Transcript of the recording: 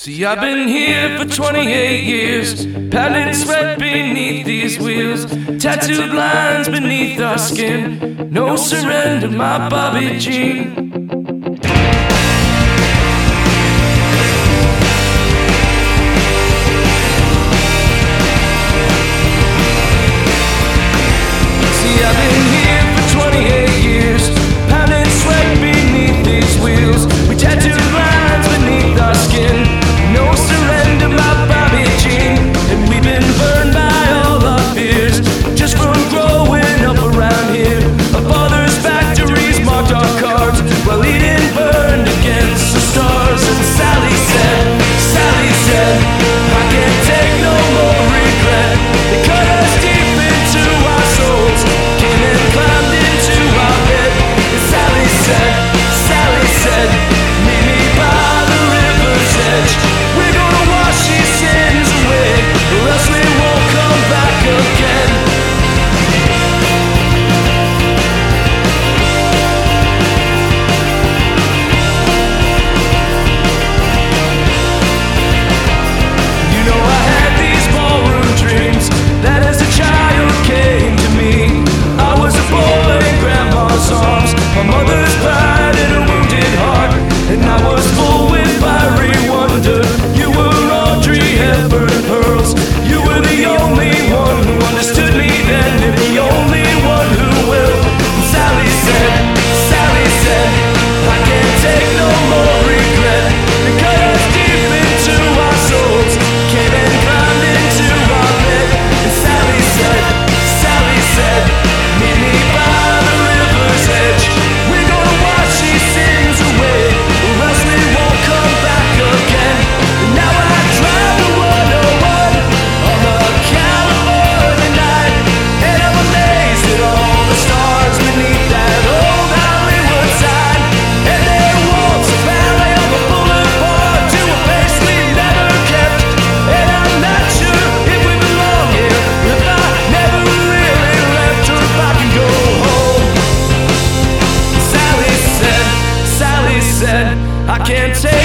See, I've been here for 28 years, pounding sweat beneath these wheels, tattooed lines beneath our skin. No surrender, my Bobby Jean. can't take